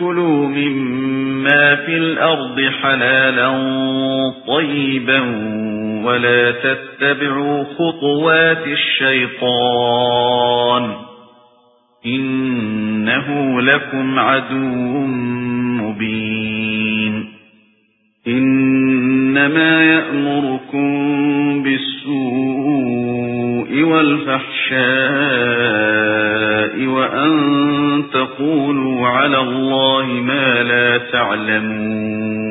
كُلُوا مِمَّا فِي الْأَرْضِ حَلَالًا طَيِّبًا وَلَا تَتَّبِعُوا خُطُوَاتِ الشَّيْطَانِ إِنَّهُ لَكُمْ عَدُوٌّ مُبِينٌ إِنَّمَا يَأْمُرُكُم بِالسُّوءِ وَالْفَحْشَاءِ وَأَن تَقُولُوا عَلَى اللَّهِ مَا لَا تَعْلَمُونَ